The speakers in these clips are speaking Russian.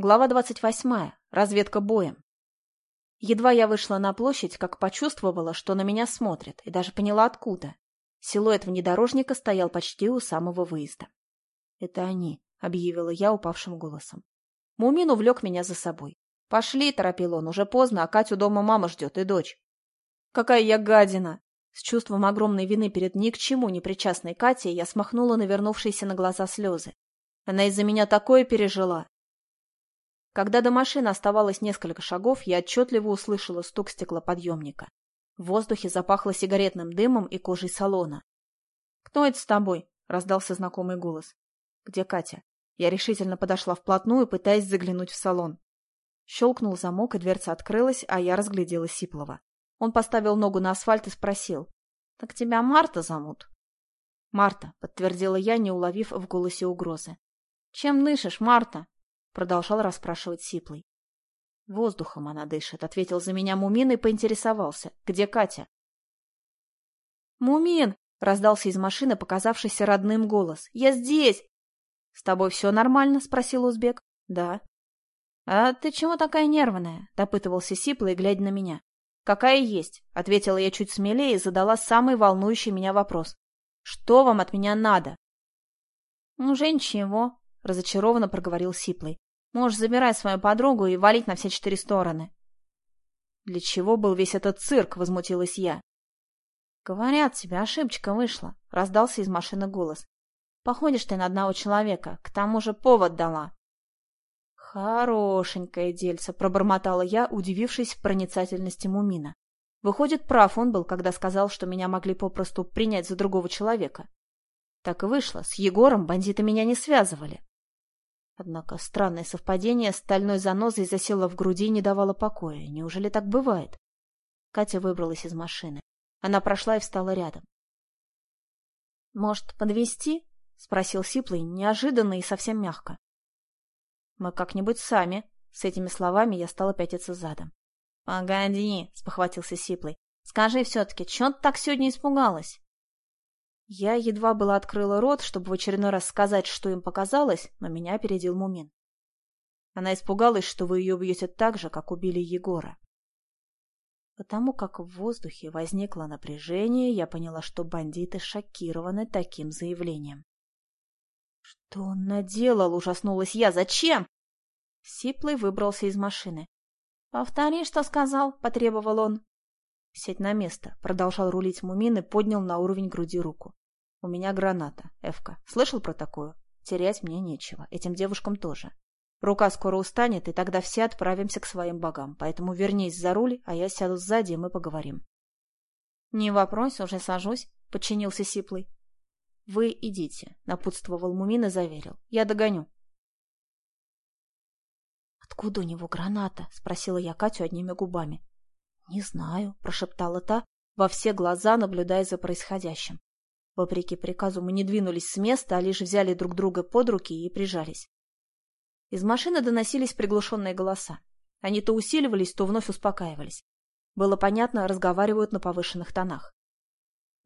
Глава двадцать восьмая. Разведка боем. Едва я вышла на площадь, как почувствовала, что на меня смотрят, и даже поняла, откуда. Силуэт внедорожника стоял почти у самого выезда. «Это они», — объявила я упавшим голосом. Мумин увлек меня за собой. «Пошли», — торопил он, — «уже поздно, а Катю дома мама ждет и дочь». «Какая я гадина!» С чувством огромной вины перед ни к чему не причастной Катей я смахнула навернувшиеся на глаза слезы. Она из-за меня такое пережила. Когда до машины оставалось несколько шагов, я отчетливо услышала стук стеклоподъемника. В воздухе запахло сигаретным дымом и кожей салона. «Кто это с тобой?» — раздался знакомый голос. «Где Катя?» Я решительно подошла вплотную, пытаясь заглянуть в салон. Щелкнул замок, и дверца открылась, а я разглядела Сиплова. Он поставил ногу на асфальт и спросил. «Так тебя Марта зовут?» «Марта», — подтвердила я, не уловив в голосе угрозы. «Чем дышишь, Марта?» Продолжал расспрашивать Сиплый. «Воздухом она дышит», — ответил за меня Мумин и поинтересовался. «Где Катя?» «Мумин!» — раздался из машины показавшийся родным голос. «Я здесь!» «С тобой все нормально?» — спросил узбек. «Да». «А ты чего такая нервная?» — допытывался Сиплый, глядя на меня. «Какая есть?» — ответила я чуть смелее и задала самый волнующий меня вопрос. «Что вам от меня надо?» «Ну, уже ничего», — разочарованно проговорил Сиплый. «Можешь забирать свою подругу и валить на все четыре стороны». «Для чего был весь этот цирк?» — возмутилась я. «Говорят тебе, ошибочка вышла», — раздался из машины голос. «Походишь ты на одного человека, к тому же повод дала». «Хорошенькое дельце», — пробормотала я, удивившись проницательности Мумина. Выходит, прав он был, когда сказал, что меня могли попросту принять за другого человека. Так и вышло, с Егором бандиты меня не связывали. Однако странное совпадение стальной занозой засело в груди и не давало покоя. Неужели так бывает? Катя выбралась из машины. Она прошла и встала рядом. «Может, подвести? спросил Сиплый, неожиданно и совсем мягко. «Мы как-нибудь сами». С этими словами я стала пятиться задом. «Погоди», — спохватился Сиплый. «Скажи все-таки, чего ты так сегодня испугалась?» Я едва было открыла рот, чтобы в очередной раз сказать, что им показалось, но меня опередил Мумин. Она испугалась, что вы ее убьете так же, как убили Егора. Потому как в воздухе возникло напряжение, я поняла, что бандиты шокированы таким заявлением. «Что он наделал?» — ужаснулась я. «Зачем?» Сиплый выбрался из машины. «Повтори, что сказал», — потребовал он. «Сядь на место», — продолжал рулить Мумин и поднял на уровень груди руку. У меня граната, Эвка. Слышал про такую? Терять мне нечего. Этим девушкам тоже. Рука скоро устанет, и тогда все отправимся к своим богам. Поэтому вернись за руль, а я сяду сзади, и мы поговорим. — Не вопрос, уже сажусь, — подчинился Сиплый. — Вы идите, — напутствовал Мумин и заверил. — Я догоню. — Откуда у него граната? — спросила я Катю одними губами. — Не знаю, — прошептала та, во все глаза наблюдая за происходящим. Вопреки приказу мы не двинулись с места, а лишь взяли друг друга под руки и прижались. Из машины доносились приглушенные голоса. Они то усиливались, то вновь успокаивались. Было понятно, разговаривают на повышенных тонах.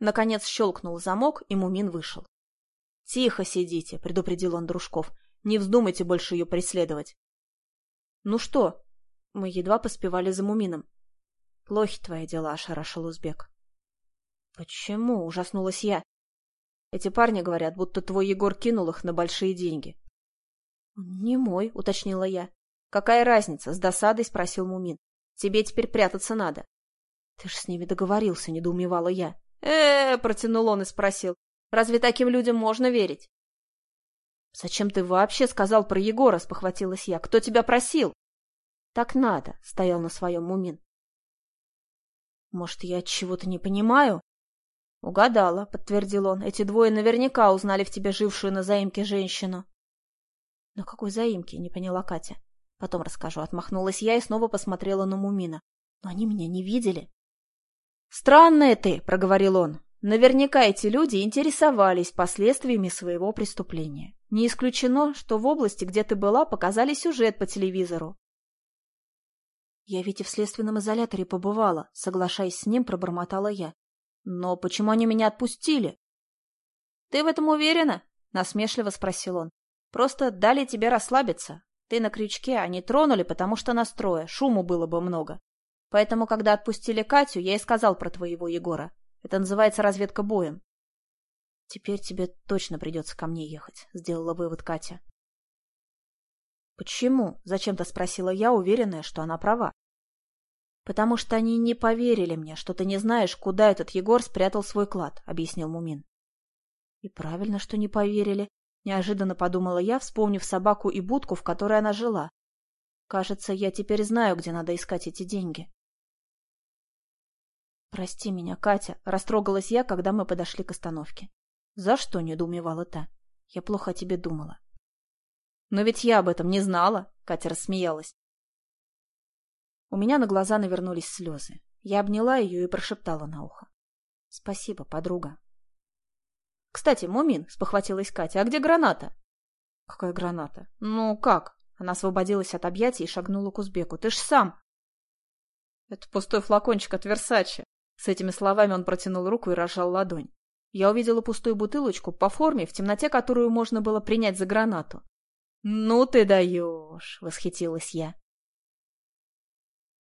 Наконец щелкнул замок, и Мумин вышел. — Тихо сидите, — предупредил он Дружков. — Не вздумайте больше ее преследовать. — Ну что? Мы едва поспевали за Мумином. — Плохи твои дела, — ошарашил узбек. — Почему? — ужаснулась я. Эти парни говорят, будто твой Егор кинул их на большие деньги. — Не мой, — уточнила я. — Какая разница? — с досадой спросил Мумин. — Тебе теперь прятаться надо. — Ты ж с ними договорился, — недоумевала я. э, -э, протянул он и спросил. — Разве таким людям можно верить? — Зачем ты вообще сказал про Егора? — спохватилась я. — Кто тебя просил? — Так надо, — стоял на своем Мумин. — Может, я чего-то не понимаю? «Угадала», — подтвердил он. «Эти двое наверняка узнали в тебе жившую на заимке женщину». «На какой заимке?» — не поняла Катя. «Потом расскажу». Отмахнулась я и снова посмотрела на Мумина. «Но они меня не видели». «Странная ты», — проговорил он. «Наверняка эти люди интересовались последствиями своего преступления. Не исключено, что в области, где ты была, показали сюжет по телевизору. «Я ведь и в следственном изоляторе побывала», — соглашаясь с ним, пробормотала я. Но почему они меня отпустили? — Ты в этом уверена? — насмешливо спросил он. — Просто дали тебе расслабиться. Ты на крючке, они тронули, потому что настроя, шуму было бы много. Поэтому, когда отпустили Катю, я и сказал про твоего Егора. Это называется разведка боем. Теперь тебе точно придется ко мне ехать, сделала вывод Катя. Почему? Зачем-то спросила я, уверенная, что она права. Потому что они не поверили мне, что ты не знаешь, куда этот Егор спрятал свой клад, объяснил Мумин. И правильно, что не поверили, неожиданно подумала я, вспомнив собаку и будку, в которой она жила. Кажется, я теперь знаю, где надо искать эти деньги. «Прости меня, Катя», — растрогалась я, когда мы подошли к остановке. «За что?» — недоумевала та. «Я плохо о тебе думала». «Но ведь я об этом не знала», — Катя рассмеялась. У меня на глаза навернулись слезы. Я обняла ее и прошептала на ухо. «Спасибо, подруга». «Кстати, Мумин», — спохватилась Катя, — «а где граната?» «Какая граната?» «Ну, как?» Она освободилась от объятий и шагнула к узбеку. «Ты ж сам!» «Это пустой флакончик от Версачи». С этими словами он протянул руку и разжал ладонь. Я увидела пустую бутылочку по форме, в темноте которую можно было принять за гранату. «Ну ты даешь!» — восхитилась я.